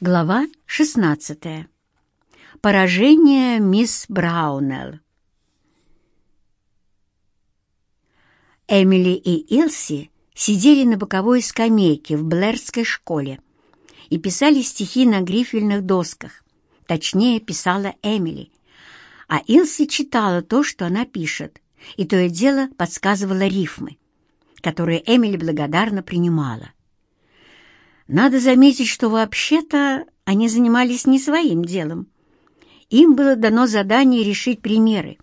Глава 16. Поражение мисс Браунелл. Эмили и Илси сидели на боковой скамейке в Блэрской школе и писали стихи на грифельных досках. Точнее, писала Эмили. А Илси читала то, что она пишет, и то и дело подсказывала рифмы, которые Эмили благодарно принимала. Надо заметить, что вообще-то они занимались не своим делом. Им было дано задание решить примеры,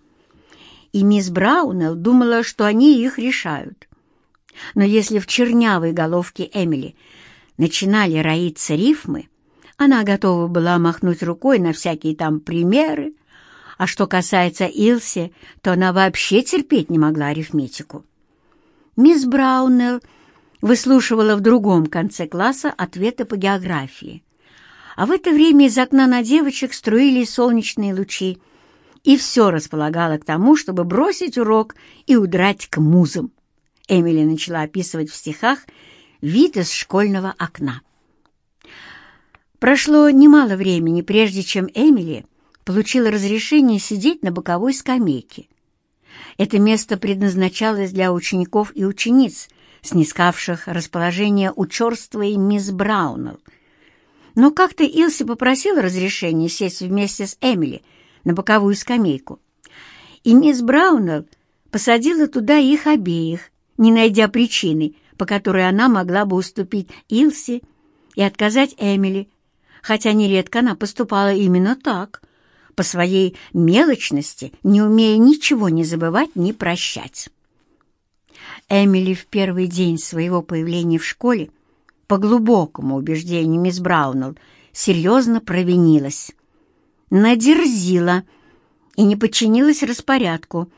и мисс Браунелл думала, что они их решают. Но если в чернявой головке Эмили начинали роиться рифмы, она готова была махнуть рукой на всякие там примеры, а что касается Илси, то она вообще терпеть не могла арифметику. Мисс Браунелл выслушивала в другом конце класса ответы по географии. А в это время из окна на девочек струились солнечные лучи, и все располагало к тому, чтобы бросить урок и удрать к музам. Эмили начала описывать в стихах вид из школьного окна. Прошло немало времени, прежде чем Эмили получила разрешение сидеть на боковой скамейке. Это место предназначалось для учеников и учениц — снискавших расположение у черствой мисс Браунелл. Но как-то Илси попросила разрешения сесть вместе с Эмили на боковую скамейку. И мисс Браунелл посадила туда их обеих, не найдя причины, по которой она могла бы уступить Илси и отказать Эмили, хотя нередко она поступала именно так, по своей мелочности, не умея ничего не забывать, ни прощать. Эмили в первый день своего появления в школе, по глубокому убеждению мисс Браунелл, серьезно провинилась. Надерзила и не подчинилась распорядку,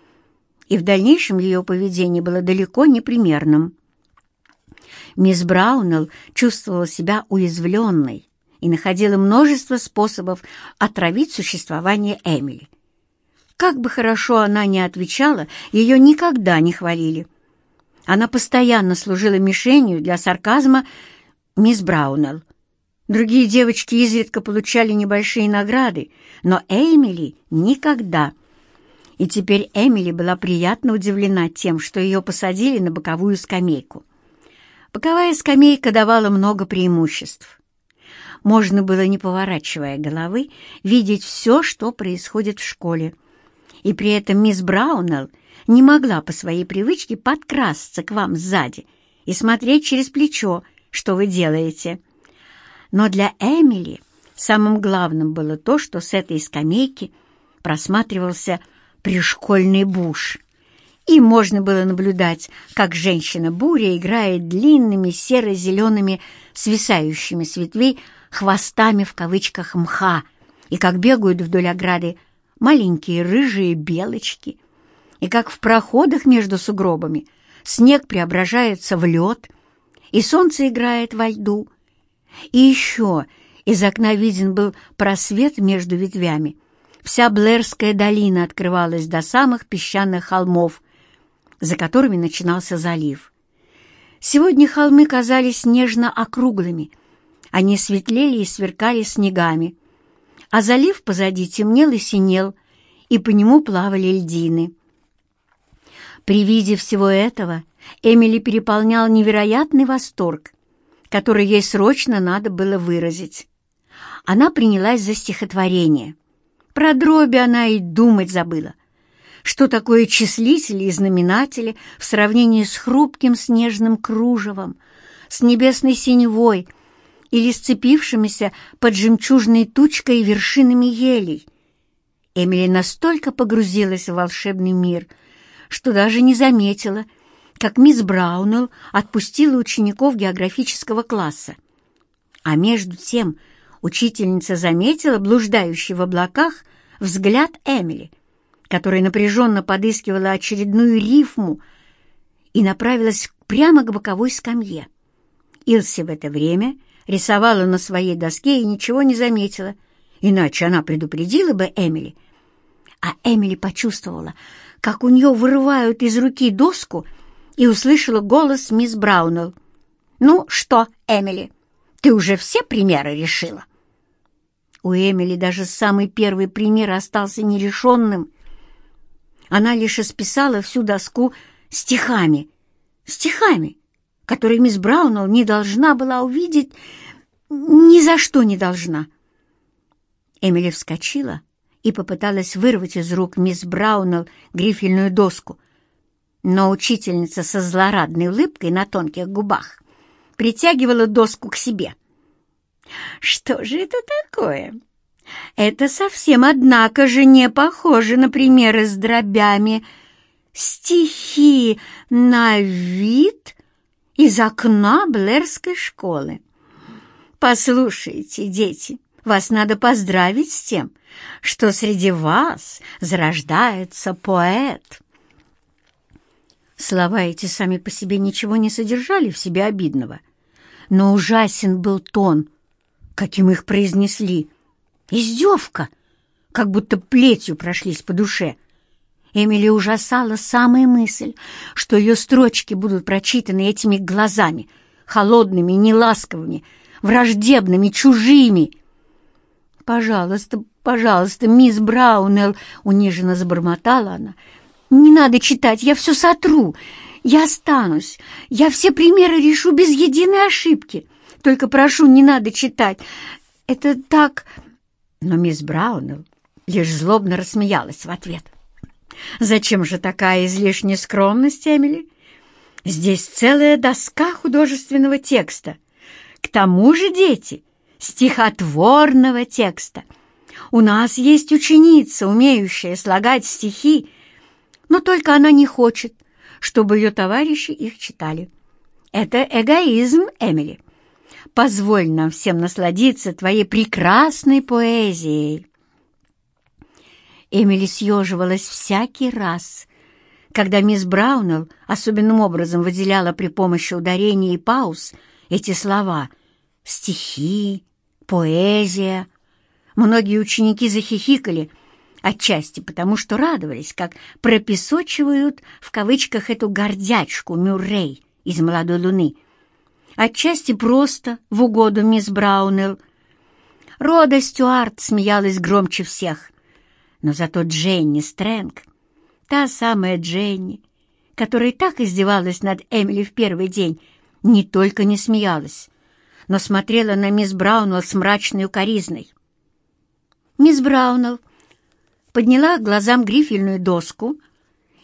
и в дальнейшем ее поведение было далеко не примерным. Мисс Браунелл чувствовала себя уязвленной и находила множество способов отравить существование Эмили. Как бы хорошо она ни отвечала, ее никогда не хвалили. Она постоянно служила мишенью для сарказма мисс Браунелл. Другие девочки изредка получали небольшие награды, но Эмили никогда. И теперь Эмили была приятно удивлена тем, что ее посадили на боковую скамейку. Боковая скамейка давала много преимуществ. Можно было, не поворачивая головы, видеть все, что происходит в школе. И при этом мисс Браунелл не могла по своей привычке подкрасться к вам сзади и смотреть через плечо, что вы делаете. Но для Эмили самым главным было то, что с этой скамейки просматривался пришкольный буш, и можно было наблюдать, как женщина-буря играет длинными серо-зелеными свисающими с ветвей хвостами в кавычках мха, и как бегают вдоль ограды маленькие рыжие белочки — и как в проходах между сугробами снег преображается в лед, и солнце играет во льду. И еще из окна виден был просвет между ветвями. Вся Блэрская долина открывалась до самых песчаных холмов, за которыми начинался залив. Сегодня холмы казались нежно-округлыми, они светлели и сверкали снегами, а залив позади темнел и синел, и по нему плавали льдины. При виде всего этого Эмили переполнял невероятный восторг, который ей срочно надо было выразить. Она принялась за стихотворение. Про дроби она и думать забыла. Что такое числители и знаменатели в сравнении с хрупким снежным кружевом, с небесной синевой или сцепившимися под жемчужной тучкой вершинами елей? Эмили настолько погрузилась в волшебный мир — что даже не заметила, как мисс Браунелл отпустила учеников географического класса. А между тем учительница заметила блуждающий в облаках взгляд Эмили, которая напряженно подыскивала очередную рифму и направилась прямо к боковой скамье. Илси в это время рисовала на своей доске и ничего не заметила, иначе она предупредила бы Эмили. А Эмили почувствовала, как у нее вырывают из руки доску, и услышала голос мисс Браунелл. «Ну что, Эмили, ты уже все примеры решила?» У Эмили даже самый первый пример остался нерешенным. Она лишь исписала всю доску стихами. Стихами, которые мисс Браунелл не должна была увидеть, ни за что не должна. Эмили вскочила и попыталась вырвать из рук мисс Браунелл грифельную доску, но учительница со злорадной улыбкой на тонких губах притягивала доску к себе. «Что же это такое? Это совсем, однако же, не похоже на примеры с дробями. Стихи на вид из окна Блэрской школы. Послушайте, дети, вас надо поздравить с тем, что среди вас зарождается поэт». Слова эти сами по себе ничего не содержали в себе обидного, но ужасен был тон, каким их произнесли. Издевка, как будто плетью прошлись по душе. Эмили ужасала самая мысль, что ее строчки будут прочитаны этими глазами, холодными, неласковыми, враждебными, чужими. «Пожалуйста, пожалуйста, мисс Браунелл!» — униженно забормотала она — «Не надо читать, я все сотру. Я останусь. Я все примеры решу без единой ошибки. Только прошу, не надо читать. Это так...» Но мисс Браунелл лишь злобно рассмеялась в ответ. «Зачем же такая излишняя скромность, Эмили? Здесь целая доска художественного текста. К тому же, дети, стихотворного текста. У нас есть ученица, умеющая слагать стихи, но только она не хочет, чтобы ее товарищи их читали. Это эгоизм, Эмили. Позволь нам всем насладиться твоей прекрасной поэзией. Эмили съеживалась всякий раз, когда мисс Браунелл особенным образом выделяла при помощи ударений и пауз эти слова «стихи», «поэзия». Многие ученики захихикали — Отчасти потому, что радовались, как пропесочивают в кавычках эту гордячку Мюррей из «Молодой луны». Отчасти просто в угоду мисс Браунелл. Рода Стюарт смеялась громче всех. Но зато Дженни Стрэнг, та самая Дженни, которая так издевалась над Эмили в первый день, не только не смеялась, но смотрела на мисс Браунелл с мрачной укоризной. Мисс Браунелл подняла глазам грифельную доску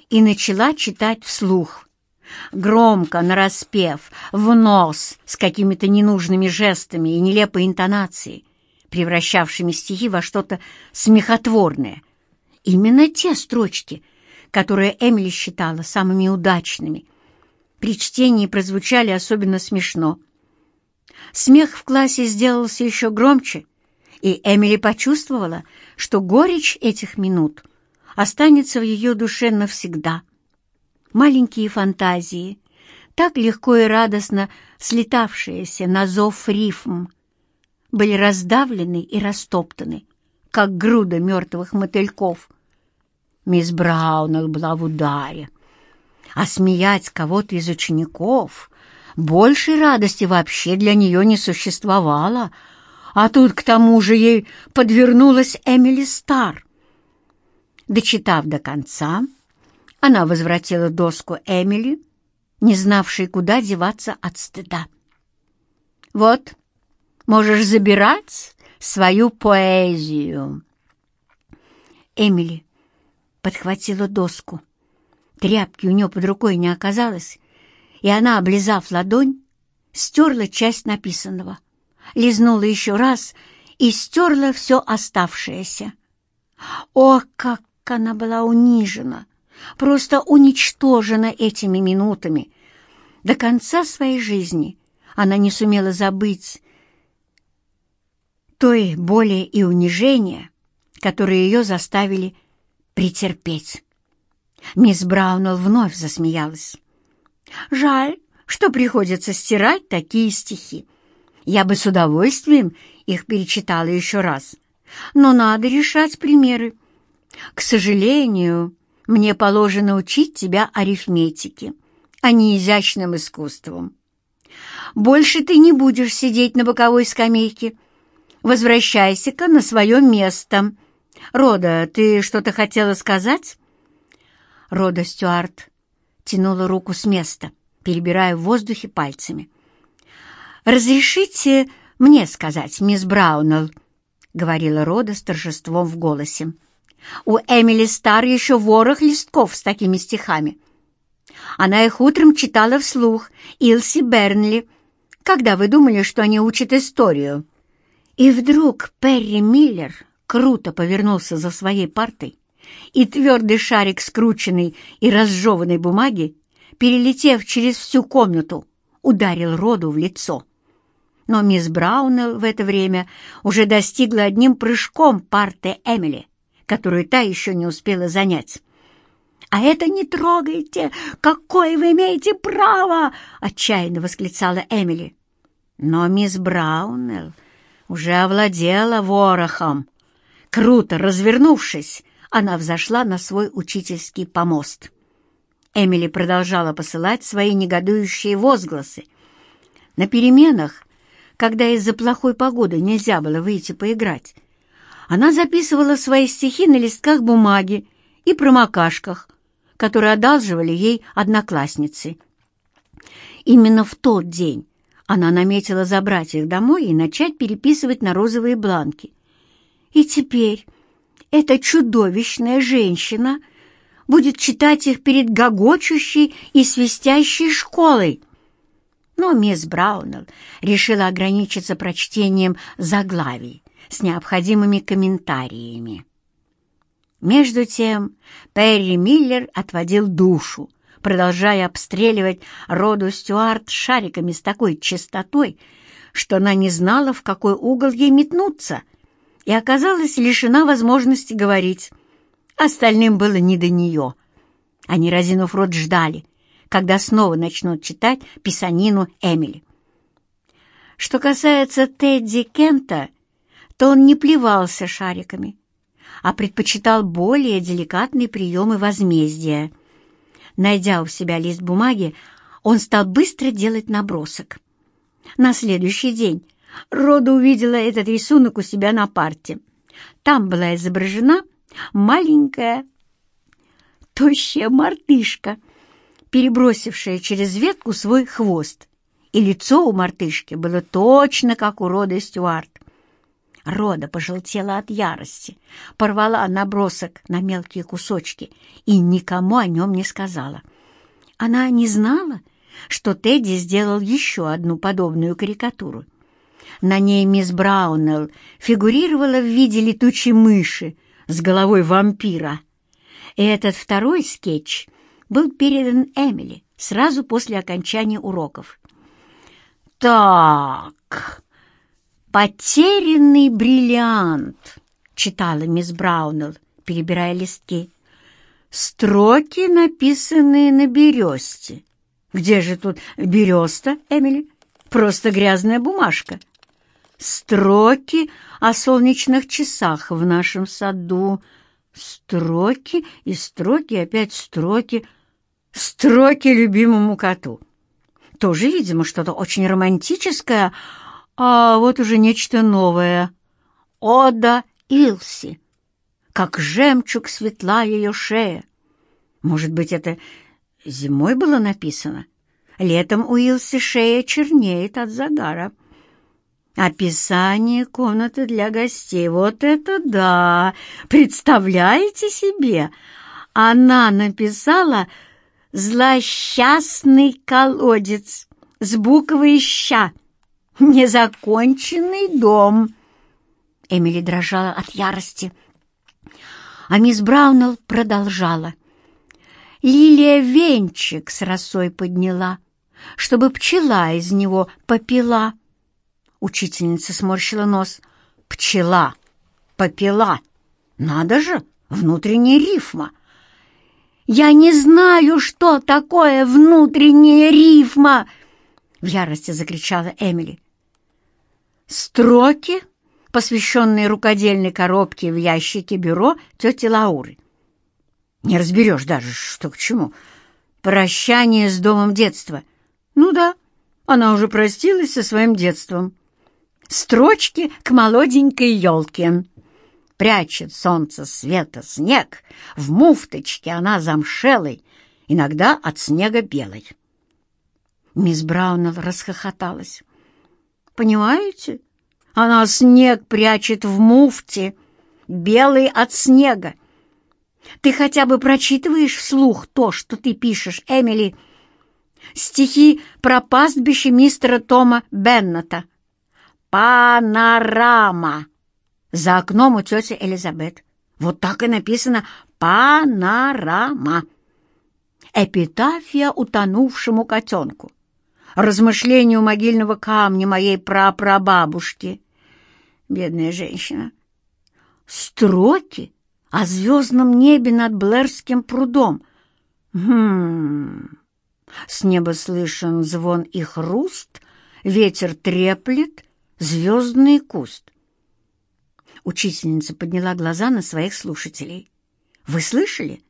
и начала читать вслух. Громко, нараспев, в нос, с какими-то ненужными жестами и нелепой интонацией, превращавшими стихи во что-то смехотворное. Именно те строчки, которые Эмили считала самыми удачными. При чтении прозвучали особенно смешно. Смех в классе сделался еще громче, и Эмили почувствовала, что горечь этих минут останется в ее душе навсегда. Маленькие фантазии, так легко и радостно слетавшиеся на зов рифм, были раздавлены и растоптаны, как груда мертвых мотыльков. Мисс Браунелл была в ударе, а смеять кого-то из учеников большей радости вообще для нее не существовало — а тут к тому же ей подвернулась Эмили Стар. Дочитав до конца, она возвратила доску Эмили, не знавшей, куда деваться от стыда. «Вот, можешь забирать свою поэзию». Эмили подхватила доску. Тряпки у нее под рукой не оказалось, и она, облизав ладонь, стерла часть написанного — лизнула еще раз и стерла все оставшееся. О, как она была унижена, просто уничтожена этими минутами. До конца своей жизни она не сумела забыть той боли и унижения, которые ее заставили претерпеть. Мисс Браунелл вновь засмеялась. «Жаль, что приходится стирать такие стихи. Я бы с удовольствием их перечитала еще раз. Но надо решать примеры. К сожалению, мне положено учить тебя арифметике, а не изящным искусствам. Больше ты не будешь сидеть на боковой скамейке. возвращайся-ка на свое место. Рода, ты что-то хотела сказать?» Рода Стюарт тянула руку с места, перебирая в воздухе пальцами. «Разрешите мне сказать, мисс Браунелл?» — говорила Рода с торжеством в голосе. «У Эмили Стар еще ворох листков с такими стихами. Она их утром читала вслух Илси Бернли. Когда вы думали, что они учат историю?» И вдруг Перри Миллер круто повернулся за своей партой, и твердый шарик скрученной и разжеванной бумаги, перелетев через всю комнату, ударил Роду в лицо. Но мисс Браунелл в это время уже достигла одним прыжком парты Эмили, которую та еще не успела занять. «А это не трогайте! Какое вы имеете право!» — отчаянно восклицала Эмили. Но мисс Браунелл уже овладела ворохом. Круто развернувшись, она взошла на свой учительский помост. Эмили продолжала посылать свои негодующие возгласы. На переменах, когда из-за плохой погоды нельзя было выйти поиграть, она записывала свои стихи на листках бумаги и промокашках, которые одалживали ей одноклассницы. Именно в тот день она наметила забрать их домой и начать переписывать на розовые бланки. И теперь эта чудовищная женщина будет читать их перед гогочущей и свистящей школой. Но мисс Браунелл решила ограничиться прочтением заглавий с необходимыми комментариями. Между тем Перри Миллер отводил душу, продолжая обстреливать Роду Стюарт шариками с такой частотой, что она не знала, в какой угол ей метнуться — и оказалась лишена возможности говорить. Остальным было не до нее. Они, разинув рот, ждали, когда снова начнут читать писанину Эмили. Что касается Тедди Кента, то он не плевался шариками, а предпочитал более деликатные приемы возмездия. Найдя у себя лист бумаги, он стал быстро делать набросок. На следующий день Рода увидела этот рисунок у себя на парте. Там была изображена маленькая тощая мартышка, перебросившая через ветку свой хвост, и лицо у мартышки было точно как у Рода Стюарт. Рода пожелтела от ярости, порвала набросок на мелкие кусочки и никому о нем не сказала. Она не знала, что Тедди сделал еще одну подобную карикатуру. На ней мисс Браунелл фигурировала в виде летучей мыши с головой вампира. И этот второй скетч был передан Эмили сразу после окончания уроков. «Так, потерянный бриллиант», — читала мисс Браунелл, перебирая листки. «Строки, написанные на бересте». «Где же тут береста, Эмили? Просто грязная бумажка». Строки о солнечных часах в нашем саду. Строки и строки, опять строки. Строки любимому коту. Тоже, видимо, что-то очень романтическое, а вот уже нечто новое. Ода Илси. Как жемчуг светла ее шея. Может быть, это зимой было написано? Летом у Илси шея чернеет от загара. Описание комнаты для гостей. Вот это да! Представляете себе? Она написала «Злосчастный колодец» с буквой «ща». «Незаконченный дом». Эмили дрожала от ярости. А мисс Браунелл продолжала. Лилия венчик с росой подняла, чтобы пчела из него попила. Учительница сморщила нос. «Пчела! Попела! Надо же! Внутренняя рифма!» «Я не знаю, что такое внутренняя рифма!» В ярости закричала Эмили. Строки, посвященные рукодельной коробке в ящике бюро тети Лауры. Не разберешь даже, что к чему. Прощание с домом детства. Ну да, она уже простилась со своим детством. Строчки к молоденькой елке. Прячет солнце света снег, в муфточке она замшелой, иногда от снега белой. Мисс Браунелл расхохоталась. «Понимаете, она снег прячет в муфте, белый от снега. Ты хотя бы прочитываешь вслух то, что ты пишешь, Эмили?» Стихи про пастбище мистера Тома Беннета. «Панорама». За окном у тети Элизабет. Вот так и написано «Панорама». Эпитафия утонувшему котенку. Размышления у могильного камня моей прапрабабушки. Бедная женщина. Строки о звездном небе над Блэрским прудом. Хм... С неба слышен звон и хруст, ветер треплет, звездный куст. Учительница подняла глаза на своих слушателей. «Вы слышали?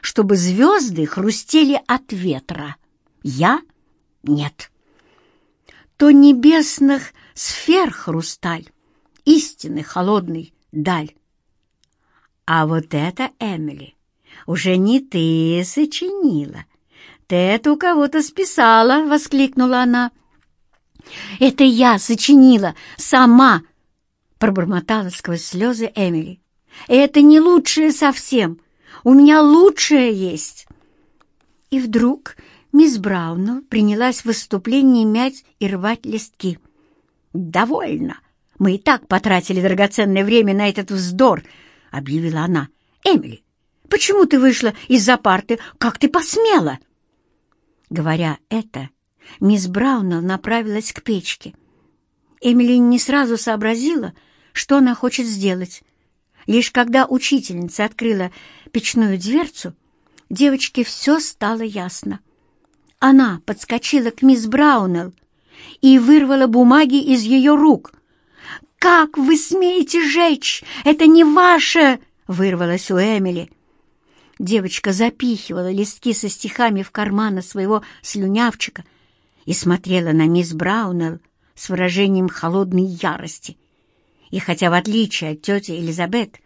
Чтобы звезды хрустели от ветра. Я — нет. То небесных сфер хрусталь, истинный холодный даль. А вот это, Эмили, уже не ты сочинила, ты это у кого-то списала!» — воскликнула она. «Это я сочинила, сама!» — пробормотала сквозь слезы Эмили. «Это не лучшее совсем. У меня лучшее есть!» И вдруг мисс Браунелл принялась в выступлении мять и рвать листки. «Довольно! Мы и так потратили драгоценное время на этот вздор!» — объявила она. «Эмили, почему ты вышла из-за парты? Как ты посмела?» Говоря это, мисс Браунелл направилась к печке. Эмили не сразу сообразила, что она хочет сделать. Лишь когда учительница открыла печную дверцу, девочке все стало ясно. Она подскочила к мисс Браунелл и вырвала бумаги из ее рук. «Как вы смеете жечь? Это не ваше!» — вырвалось у Эмили. Девочка запихивала листки со стихами в карманы своего слюнявчика и смотрела на мисс Браунелл с выражением холодной ярости. И хотя, в отличие от тети Элизабет,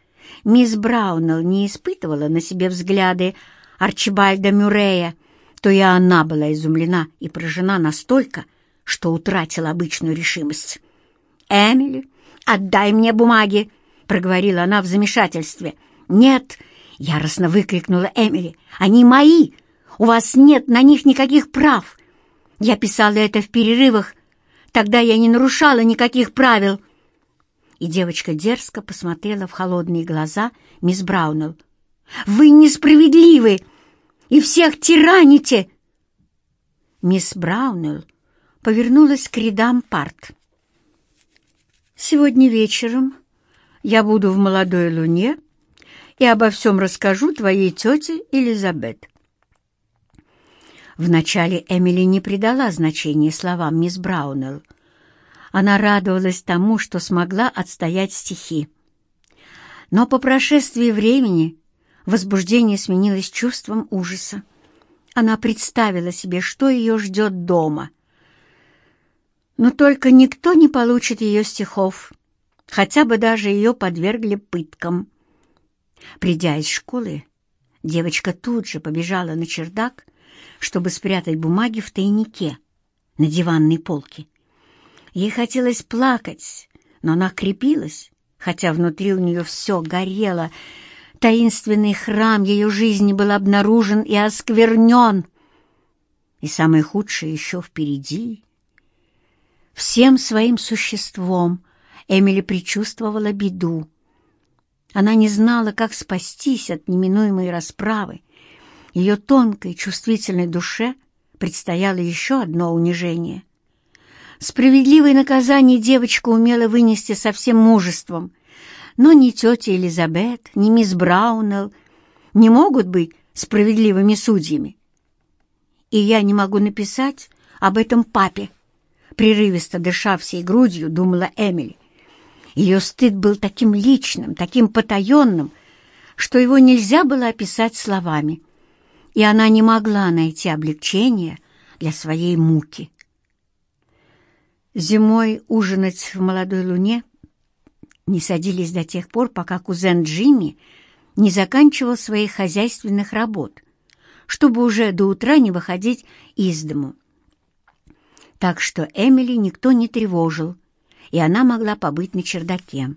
мисс Браунелл не испытывала на себе взгляды Арчибальда Мюррея, то и она была изумлена и поражена настолько, что утратила обычную решимость. «Эмили, отдай мне бумаги!» — проговорила она в замешательстве. «Нет, — яростно выкрикнула Эмили. «Они мои! У вас нет на них никаких прав! Я писала это в перерывах, тогда я не нарушала никаких правил!» И девочка дерзко посмотрела в холодные глаза мисс Браунелл. «Вы несправедливы и всех тираните!» Мисс Браунелл повернулась к рядам парт. «Сегодня вечером я буду в «Молодой луне» и обо всем расскажу твоей тете Элизабет». Вначале Эмили не придала значения словам мисс Браунелл. Она радовалась тому, что смогла отстоять стихи. Но по прошествии времени возбуждение сменилось чувством ужаса. Она представила себе, что ее ждет дома. Но только никто не получит ее стихов, хотя бы даже ее подвергли пыткам. Придя из школы, девочка тут же побежала на чердак, чтобы спрятать бумаги в тайнике на диванной полке. Ей хотелось плакать, но она крепилась, хотя внутри у нее все горело. Таинственный храм ее жизни был обнаружен и осквернен. И самое худшее еще впереди. Всем своим существом Эмили предчувствовала беду. Она не знала, как спастись от неминуемой расправы. Ее тонкой, чувствительной душе предстояло еще одно унижение. Справедливое наказание девочка умела вынести со всем мужеством, но ни тетя Элизабет, ни мисс Браунелл не могут быть справедливыми судьями. И я не могу написать об этом папе, прерывисто дыша всей грудью, думала Эмили. Ее стыд был таким личным, таким потаенным, что его нельзя было описать словами, и она не могла найти облегчения для своей муки. Зимой ужинать в молодой луне не садились до тех пор, пока кузен Джимми не заканчивал своих хозяйственных работ, чтобы уже до утра не выходить из дому. Так что Эмили никто не тревожил, и она могла побыть на чердаке.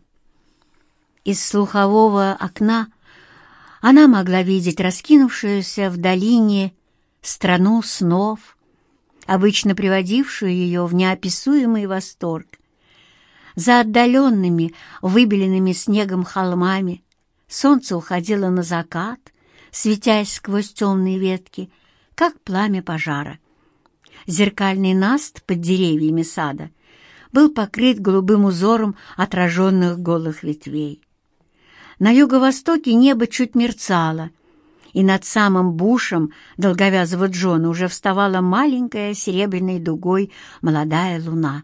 Из слухового окна она могла видеть раскинувшуюся в долине страну снов, обычно приводившую ее в неописуемый восторг. За отдаленными, выбеленными снегом холмами солнце уходило на закат, светясь сквозь темные ветки, как пламя пожара. Зеркальный наст под деревьями сада был покрыт голубым узором отраженных голых ветвей. На юго-востоке небо чуть мерцало, и над самым бушем долговязого Джона уже вставала маленькая серебряной дугой молодая луна.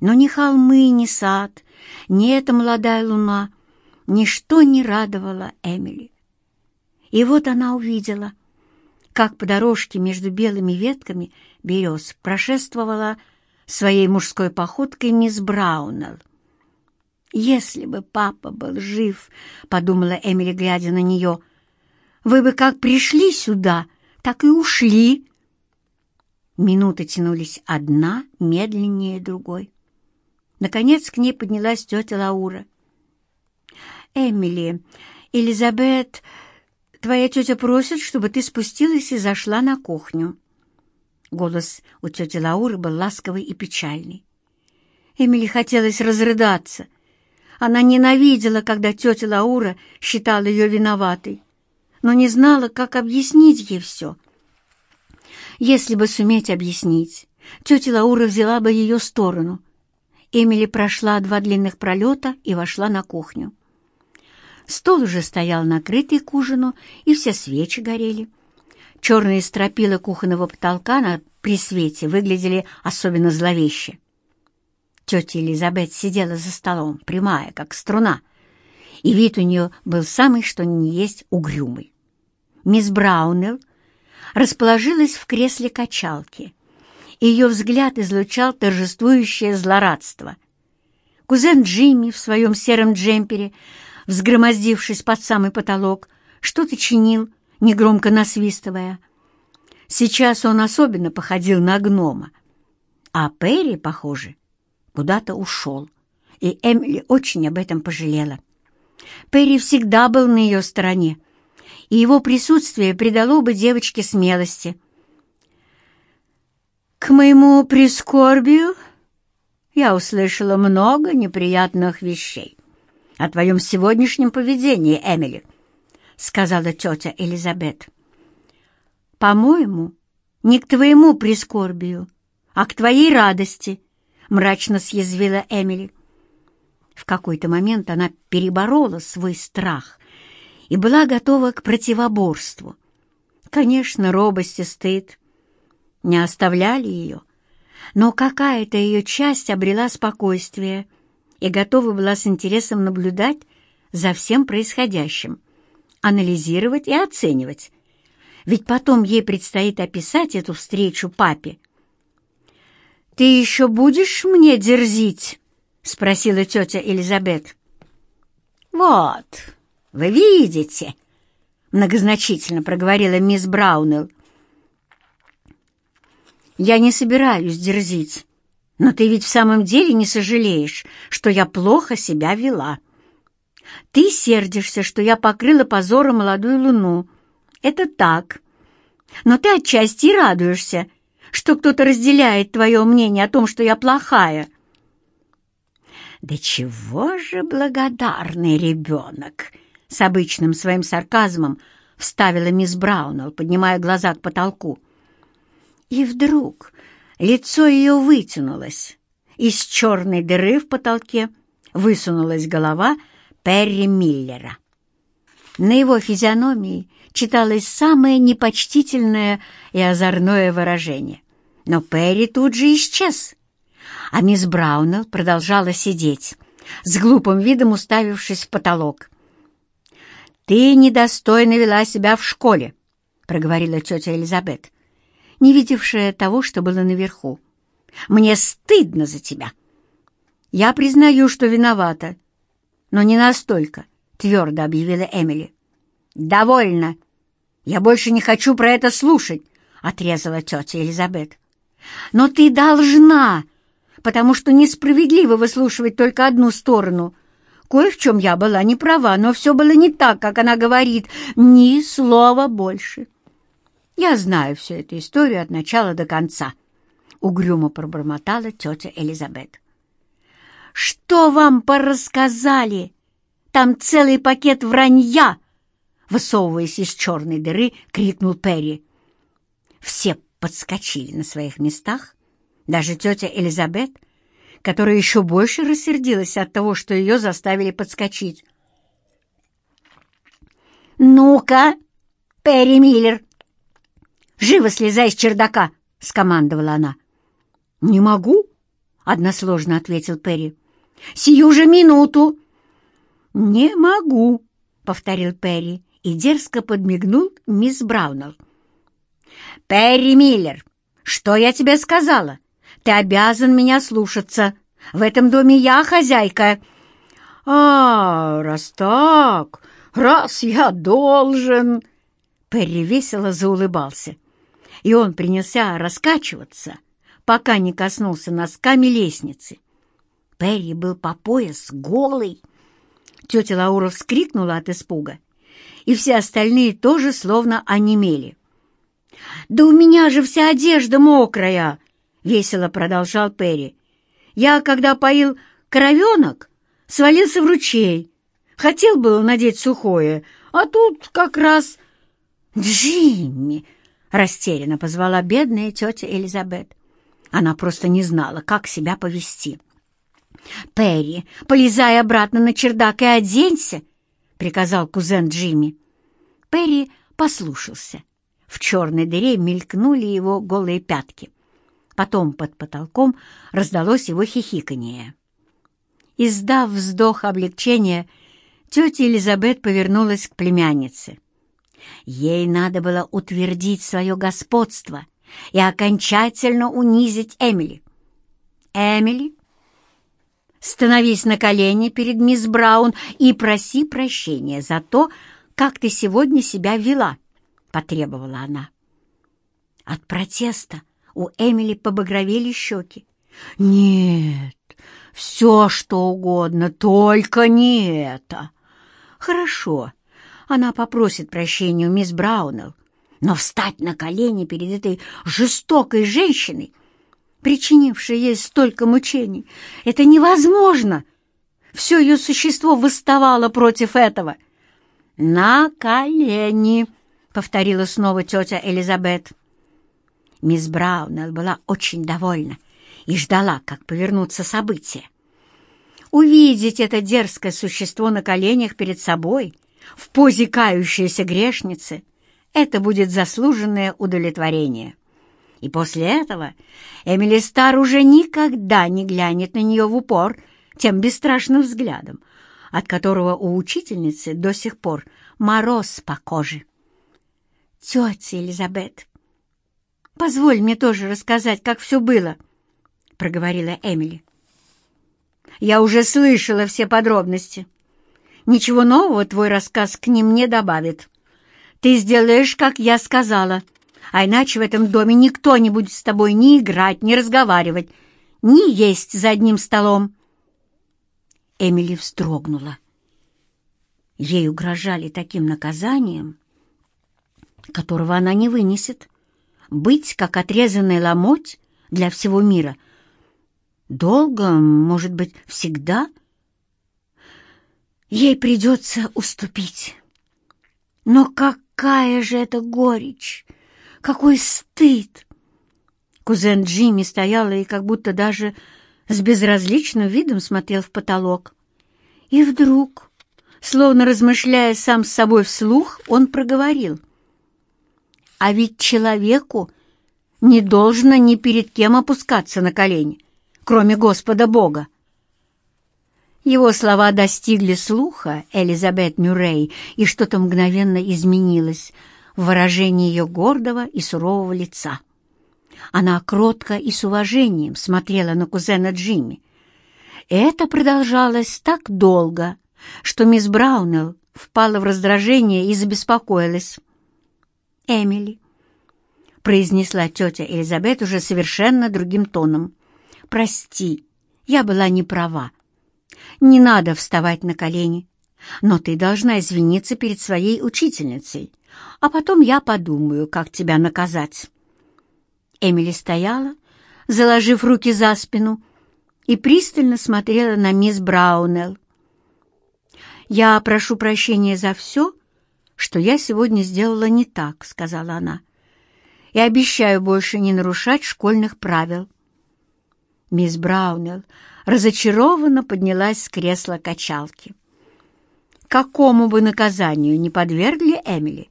Но ни холмы, ни сад, ни эта молодая луна, ничто не радовало Эмили. И вот она увидела, как по дорожке между белыми ветками берез прошествовала своей мужской походкой мисс Браунелл. «Если бы папа был жив», — подумала Эмили, глядя на нее, — вы бы как пришли сюда, так и ушли. Минуты тянулись одна, медленнее другой. Наконец к ней поднялась тетя Лаура. «Эмили, Элизабет, твоя тетя просит, чтобы ты спустилась и зашла на кухню». Голос у тети Лауры был ласковый и печальный. Эмили хотелось разрыдаться. Она ненавидела, когда тетя Лаура считала ее виноватой но не знала, как объяснить ей все. Если бы суметь объяснить, тетя Лаура взяла бы ее сторону. Эмили прошла два длинных пролета и вошла на кухню. Стол уже стоял накрытый к ужину, и все свечи горели. Черные стропила кухонного потолка на при свете выглядели особенно зловеще. Тетя Элизабет сидела за столом, прямая, как струна, и вид у нее был самый что ни есть угрюмый мисс Браунелл расположилась в кресле качалки. Ее взгляд излучал торжествующее злорадство. Кузен Джимми в своем сером джемпере, взгромоздившись под самый потолок, что-то чинил, негромко насвистывая. Сейчас он особенно походил на гнома. А Перри, похоже, куда-то ушел, и Эмили очень об этом пожалела. Перри всегда был на ее стороне, и его присутствие придало бы девочке смелости. К моему прискорбию я услышала много неприятных вещей о твоем сегодняшнем поведении, Эмили, — сказала тетя Элизабет. «По-моему, не к твоему прискорбию, а к твоей радости», — мрачно съязвила Эмили. В какой-то момент она переборола свой страх и была готова к противоборству. Конечно, робость и стыд не оставляли ее, но какая-то ее часть обрела спокойствие и готова была с интересом наблюдать за всем происходящим, анализировать и оценивать. Ведь потом ей предстоит описать эту встречу папе. «Ты еще будешь мне дерзить?» — спросила тетя Элизабет. «Вот, «Вы видите?» — многозначительно проговорила мисс Браунелл. «Я не собираюсь дерзить, но ты ведь в самом деле не сожалеешь, что я плохо себя вела. Ты сердишься, что я покрыла позором молодую луну. Это так. Но ты отчасти радуешься, что кто-то разделяет твое мнение о том, что я плохая». «Да чего же благодарный ребенок!» с обычным своим сарказмом вставила мисс Браунелл, поднимая глаза к потолку. И вдруг лицо ее вытянулось. Из черной дыры в потолке высунулась голова Перри Миллера. На его физиономии читалось самое непочтительное и озорное выражение. Но Перри тут же исчез, а мисс Браунелл продолжала сидеть, с глупым видом уставившись в потолок. «Ты недостойно вела себя в школе», — проговорила тетя Элизабет, не видевшая того, что было наверху. Мне стыдно за тебя. Я признаю, что виновата, но не настолько, — твердо объявила Эмили. «Довольно. Я больше не хочу про это слушать», — отрезала тетя Элизабет. «Но ты должна, потому что несправедливо выслушивать только одну сторону. Кое в чем я была не права, но все было не так, как она говорит. Ни слова больше». «Я знаю всю эту историю от начала до конца», — угрюмо пробормотала тетя Элизабет. «Что вам порассказали? Там целый пакет вранья!» Высовываясь из черной дыры, крикнул Перри. Все подскочили на своих местах, даже тетя Элизабет, которая еще больше рассердилась от того, что ее заставили подскочить. «Ну-ка, Перри Миллер, Живо слезай с чердака!» — скомандовала она. «Не могу», — односложно ответил Перри. «Сию же минуту!» «Не могу», — повторил Перри и дерзко подмигнул мисс Браунелл. «Перри Миллер, что я тебе сказала? Ты обязан меня слушаться. В этом доме я хозяйка». «А, раз так, раз я должен...» Перри весело заулыбался и он принялся раскачиваться, пока не коснулся носками лестницы. Перри был по пояс голый. Тетя Лаура вскрикнула от испуга, и все остальные тоже словно онемели. «Да у меня же вся одежда мокрая!» — весело продолжал Перри. «Я, когда поил коровенок, свалился в ручей. Хотел было надеть сухое, а тут как раз...» «Джимми!» Растерянно позвала бедная тетя Элизабет. Она просто не знала, как себя повести. «Перри, полезай обратно на чердак и оденься!» — приказал кузен Джимми. Перри послушался. В черной дыре мелькнули его голые пятки. Потом под потолком раздалось его хихиканье. Издав вздох облегчения, тетя Элизабет повернулась к племяннице. Ей надо было утвердить свое господство и окончательно унизить Эмили. «Эмили, становись на колени перед мисс Браун и проси прощения за то, как ты сегодня себя вела», — потребовала она. От протеста у Эмили побагровели щеки. «Нет, все что угодно, только не это». «Хорошо, она попросит прощения у мисс Браунелл, но встать на колени перед этой жестокой женщиной, причинившей ей столько мучений, это невозможно. Все ее существо восставало против этого. «На колени!» — повторила снова тетя Элизабет. Мисс Браунелл была очень довольна и ждала, как повернутся события. Увидеть это дерзкое существо на коленях перед собой — в позе кающейся грешницы, это будет заслуженное удовлетворение. И после этого Эмили Стар уже никогда не глянет на нее в упор тем бесстрашным взглядом, от которого у учительницы до сих пор мороз по коже. «Тетя Элизабет, позволь мне тоже рассказать, как все было», — проговорила Эмили. «Я уже слышала все подробности», Ничего нового твой рассказ к ним не добавит. Ты сделаешь, как я сказала, а иначе в этом доме никто не будет с тобой ни играть, ни разговаривать, ни есть за одним столом. Эмили вздрогнула. Ей угрожали таким наказанием, которого она не вынесет. Быть, как отрезанный ломоть для всего мира. Долго, может быть, всегда — Ей придется уступить. Но какая же это горечь! Какой стыд! Кузен Джимми стоял и как будто даже с безразличным видом смотрел в потолок. И вдруг, словно размышляя сам с собой вслух, он проговорил. «А ведь человеку не должно ни перед кем опускаться на колени, кроме Господа Бога. Его слова достигли слуха Элизабет Мюррей, и что-то мгновенно изменилось в выражении ее гордого и сурового лица. Она кротко и с уважением смотрела на кузена Джимми. Это продолжалось так долго, что мисс Браунелл впала в раздражение и забеспокоилась. «Эмили», — произнесла тетя Элизабет уже совершенно другим тоном, — «прости, я была не права. Не надо вставать на колени, но ты должна извиниться перед своей учительницей, а потом я подумаю, как тебя наказать». Эмили стояла, заложив руки за спину, и пристально смотрела на мисс Браунелл. «Я прошу прощения за все, что я сегодня сделала не так», — сказала она, «и обещаю больше не нарушать школьных правил». Мисс Браунелл разочарованно поднялась с кресла качалки. Какому бы наказанию не подвергли Эмили,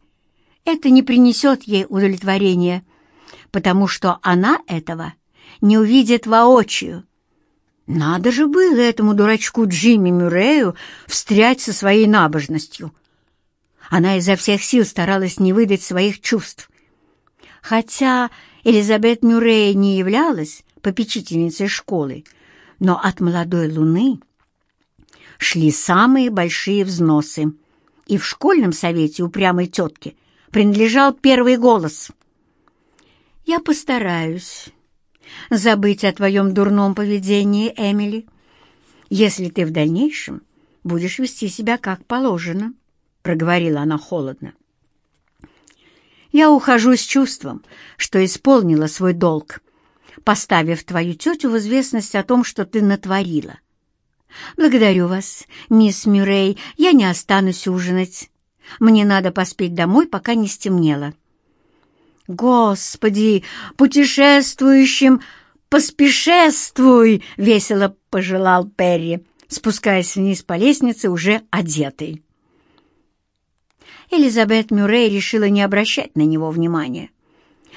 это не принесет ей удовлетворения, потому что она этого не увидит воочию. Надо же было этому дурачку Джимми Мюррею встрять со своей набожностью. Она изо всех сил старалась не выдать своих чувств. Хотя Элизабет Мюррей не являлась попечительницей школы, но от молодой луны шли самые большие взносы, и в школьном совете упрямой тетки принадлежал первый голос. «Я постараюсь забыть о твоем дурном поведении, Эмили, если ты в дальнейшем будешь вести себя как положено», — проговорила она холодно. «Я ухожу с чувством, что исполнила свой долг, поставив твою тетю в известность о том, что ты натворила. Благодарю вас, мисс Мюррей, я не останусь ужинать. Мне надо поспеть домой, пока не стемнело. Господи, путешествующим поспешествуй, весело пожелал Перри, спускаясь вниз по лестнице уже одетый. Элизабет Мюррей решила не обращать на него внимания.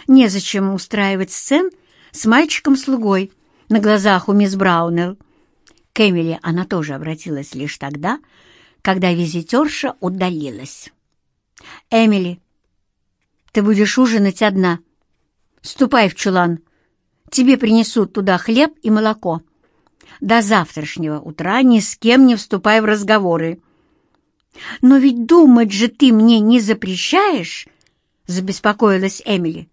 Незачем устраивать сцен с мальчиком-слугой на глазах у мисс Браунелл. К Эмили она тоже обратилась лишь тогда, когда визитерша удалилась. «Эмили, ты будешь ужинать одна. Ступай в чулан. Тебе принесут туда хлеб и молоко. До завтрашнего утра ни с кем не вступай в разговоры. Но ведь думать же ты мне не запрещаешь?» — забеспокоилась Эмили.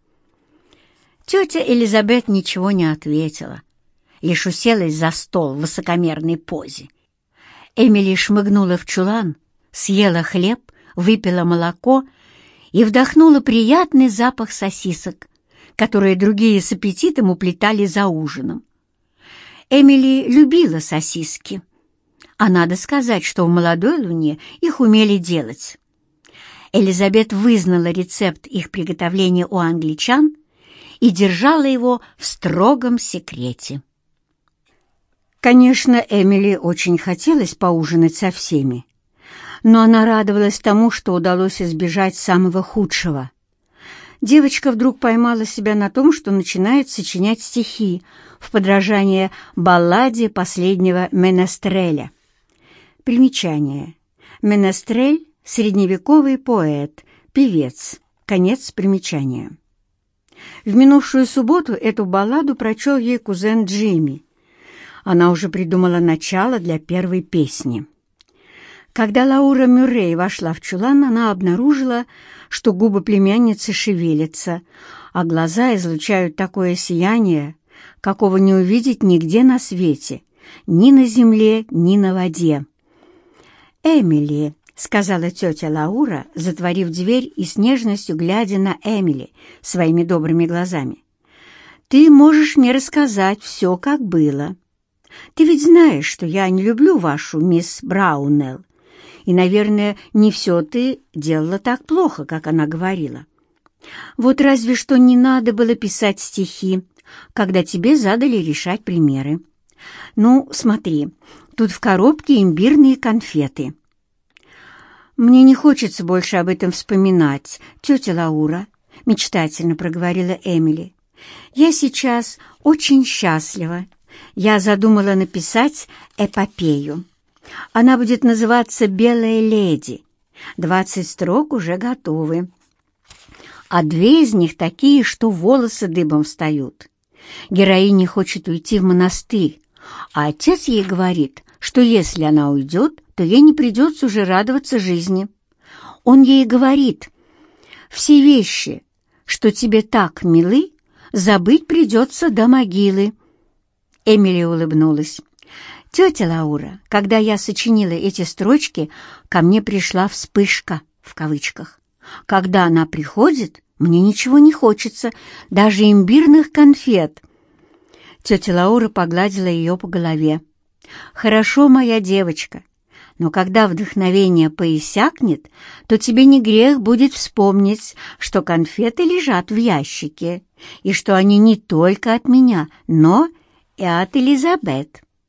Тетя Элизабет ничего не ответила, лишь уселась за стол в высокомерной позе. Эмили шмыгнула в чулан, съела хлеб, выпила молоко и вдохнула приятный запах сосисок, которые другие с аппетитом уплетали за ужином. Эмили любила сосиски, а надо сказать, что в молодой луне их умели делать. Элизабет вызнала рецепт их приготовления у англичан и держала его в строгом секрете. Конечно, Эмили очень хотелось поужинать со всеми, но она радовалась тому, что удалось избежать самого худшего. Девочка вдруг поймала себя на том, что начинает сочинять стихи в подражание балладе последнего Менестреля. Примечание. Менестрель — средневековый поэт, певец. Конец примечания. В минувшую субботу эту балладу прочел ей кузен Джимми. Она уже придумала начало для первой песни. Когда Лаура Мюррей вошла в чулан, она обнаружила, что губы племянницы шевелятся, а глаза излучают такое сияние, какого не увидеть нигде на свете, ни на земле, ни на воде. «Эмили», — сказала тетя Лаура, затворив дверь и с нежностью глядя на Эмили своими добрыми глазами. «Ты можешь мне рассказать все, как было. Ты ведь знаешь, что я не люблю вашу мисс Браунелл, и, наверное, не все ты делала так плохо, как она говорила. Вот разве что не надо было писать стихи, когда тебе задали решать примеры. Ну, смотри, тут в коробке имбирные конфеты». «Мне не хочется больше об этом вспоминать, тетя Лаура», — мечтательно проговорила Эмили. «Я сейчас очень счастлива. Я задумала написать эпопею. Она будет называться «Белая леди». Двадцать строк уже готовы. а две из них такие, что волосы дыбом встают. Героиня хочет уйти в монастырь, а отец ей говорит, что если она уйдет, то ей не придется уже радоваться жизни. Он ей говорит, «Все вещи, что тебе так милы, забыть придется до могилы». Эмили улыбнулась. «Тетя Лаура, когда я сочинила эти строчки, ко мне пришла вспышка, в кавычках. Когда она приходит, мне ничего не хочется, даже имбирных конфет». Тетя Лаура погладила ее по голове. «Хорошо, моя девочка, но когда вдохновение поиссякнет, то тебе не грех будет вспомнить, что конфеты лежат в ящике, и что они не только от меня, но и от Элизабет.